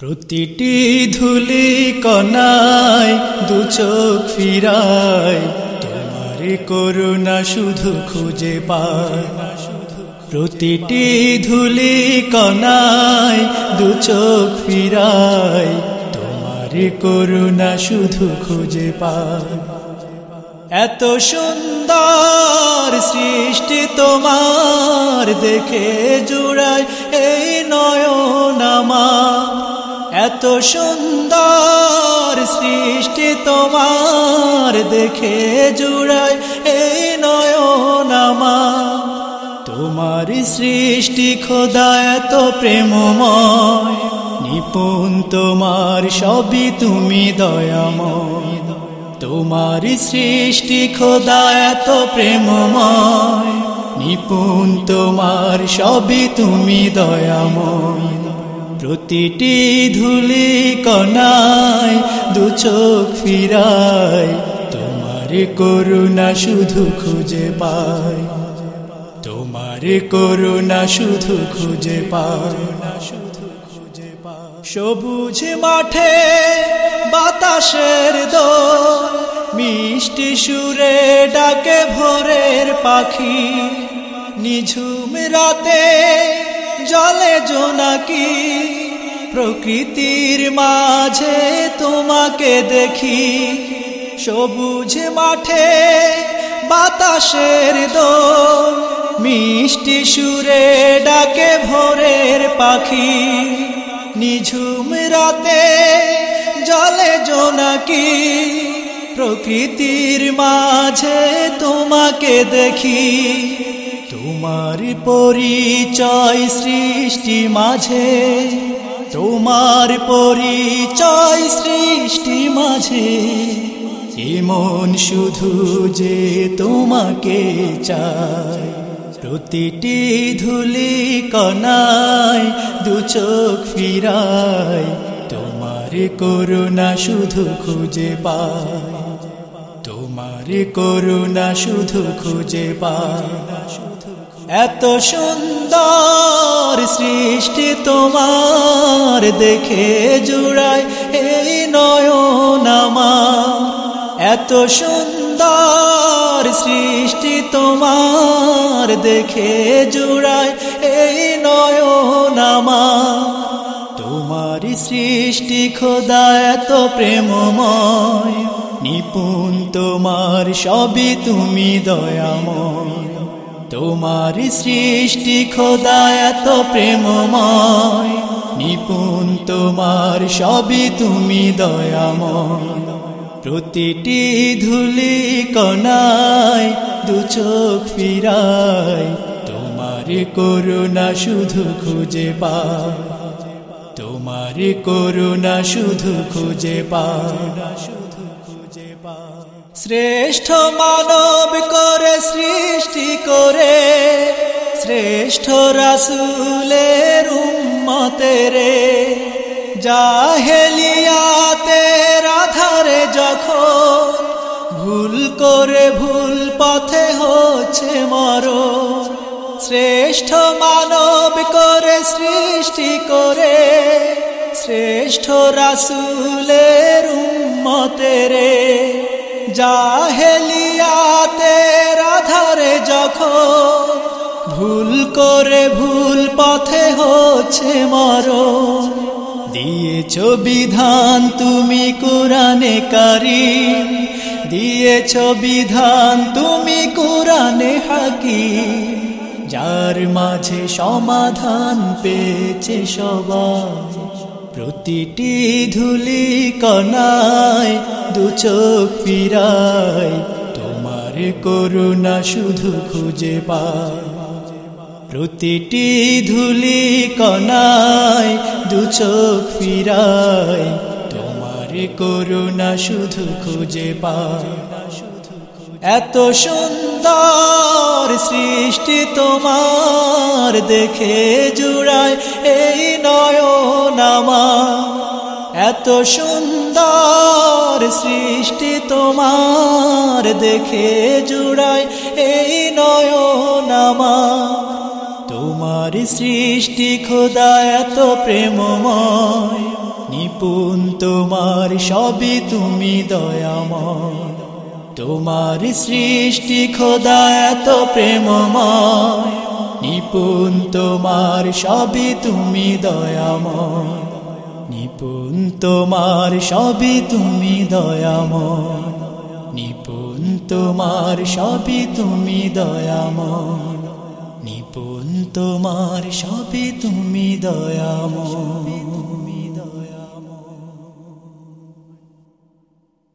প্রতিটি ধুলি কনায় দু চোখ ফিরায়, তোমার করুণা শুধু খুঁজে পায়। প্রতিটি ধুলি কনায় দু চোখ ফিরায়, তোমার করুণা শুধু খুঁজে পায়। এত সুন্দর সৃষ্টি তোমার দেখে জুড়ায় এই নয়নামা এত সুন্দর সৃষ্টি তোমার দেখে জুড়ায় এই নয়নামা তোমার সৃষ্টি খোদা এত প্রেমময়, নিপুণ তোমার সবই তুমি দয়াময়। তোমার সৃষ্টি খোদা এত প্রেমময়, নিপুণ তোমার সবই তুমি দয়াময়। প্রতিটি ধুলি কনায় দু চোখ ফিরায়। তোমার করুণা শুধু খুঁজে পায়। তোমার করুণা শুধু খুঁজে পায় শুধু খুঁজে পায়। সবুজ মাঠে বাতাসের দোল, মিষ্টি সুরে ডাকে ভোরের পাখি। নিঝুম রাতে জলে জোনাকি প্রকৃতির মাঝে তোমাকে দেখি। সবুজ মাঠে বাতাসের দোল, মিষ্টি সুরে ডাকে ভোরের পাখি। নিঝুম রাতে জলে জোনাকি প্রকৃতির মাঝে তোমাকে দেখি। তোমার পরিচয় সৃষ্টি মাঝে, তোমার পরিচয় সৃষ্টি মাঝে, এমন শুধু যে তোমাকে চায় প্রতিটি ধুলি কনায় দু চোখ ফিরায়, তোমার করুণা শুধু খুঁজে পায়। তোমার করুণা শুধু খুঁজে পায়। এত সুন্দর সৃষ্টি তোমার দেখে জুড়ায় এই নয়নামা এত সুন্দর সৃষ্টি তোমার দেখে জুড়ায় এই নয়নামা তোমার সৃষ্টি খোদা এত প্রেমময়, নিপুণ তোমার সবই তুমি দয়াময়। তোমার সৃষ্টি খোদায় তো প্রেমময়। নিপুণ তোমার সবই তুমি দয়াময়। প্রতিটি ধুলি কনায় দু চোখ ফিরায়। তোমার করুণা শুধু খুঁজে পায়। তোমার করুণা শুধু খুঁজে পায় শুধু খুঁজে পায় শ্রেষ্ঠ মানব করে সৃষ্টি করে, শ্রেষ্ঠ রাসুলের উম্মতেরে জাহেলিয়াতে রাধারে যখন ভুল করে ভুল পথে হচ্ছে মর শ্রেষ্ঠ মানব করে সৃষ্টি করে শ্রেষ্ঠ রাসুলের উম্মতেরে জাহেলিয়াতে রাধারে যখন ভুল করে ভুল পথে হচ্ছে মর দিয়েছ বিধান তুমি কোরআনে কারিম। দিয়েছ বিধান তুমি কোরআনে হাকিম। যার মাঝে সমাধান পেয়েছে সবাই। প্রতিটি ধুলি কনায় দু চোখ ফিরায়। তোমার করুণা শুধু খুঁজে পায়। প্রতিটি ধুলি কনায় দু চোখ ফিরায়। তোমার করুণা শুধু খুঁজে পায়। এত সুন্দর সৃষ্টি তোমার দেখে জুড়ায় এই নয়নামা এত সুন্দর সৃষ্টি তোমার দেখে জুড়ায় এই নয়নামা তোমার সৃষ্টি খোদা এত প্রেমময়, নিপুণ তোমার সবই তুমি দয়াময়। তোমার সৃষ্টি খোদা এত প্রেমময়। নিপুণ তোমার সবই তুমি দয়াময়। নিপুণ তোমার সবই তুমি দয়াময়। নিপুণ তোমার সবই তুমি দয়াময়। নিপুণ তোমার সবই তুমি দয়াময়।